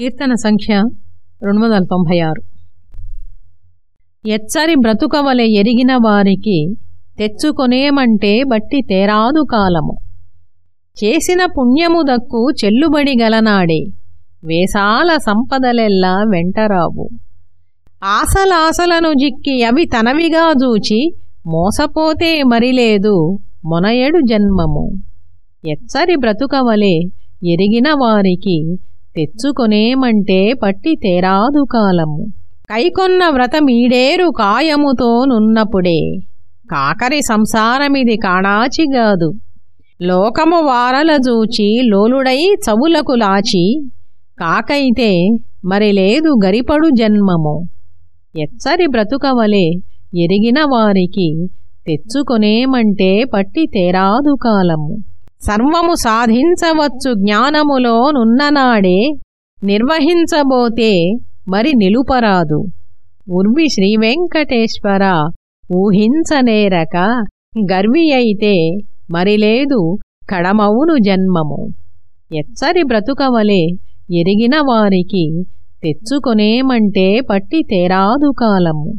కీర్తన సంఖ్య రెండు వందల తొంభై ఆరు. ఎచ్చరి బ్రతుకవలె ఎరిగిన వారికి తెచ్చుకొనేమంటే బట్టి తేరాదు కాలము. చేసిన పుణ్యము దక్కు చెల్లుబడి గలనాడే వేసాల సంపదలెల్లా వెంటరావు. ఆసలాసలను జిక్కి అవి తనవిగా జూచి మోసపోతే మరిలేదు మొనయడు జన్మము. ఎచ్చరి బ్రతుకవలే ఎరిగిన వారికి తెచ్చుకొనేమంటే పట్టి తేరాదు కాలము. కైకొన్న వ్రతమీడేరు కాయముతో నున్నప్పుడే కాకరి సంసారమిది కాణాచిగాదు లోకము వారల చూచి లోలుడై చవులకు లాచి కాకైతే మరి లేదు గరిపడు జన్మము. ఎచ్చరి బ్రతుకవలే ఎరిగిన వారికి తెచ్చుకొనేమంటే పట్టి తేరాదు కాలము. సర్వము సాధించవచ్చు జ్ఞానములో నున్ననాడే నిర్వహించబోతే మరి నిలుపరాదు. ఉర్వి శ్రీవెంకటేశ్వర ఊహించనేరక గర్వి అయితే మరిలేదు కడమవును జన్మము. ఎచ్చరి బ్రతుకవలే ఎరిగిన వారికి తెచ్చుకొనేమంటే పట్టి తేరాదు కాలము.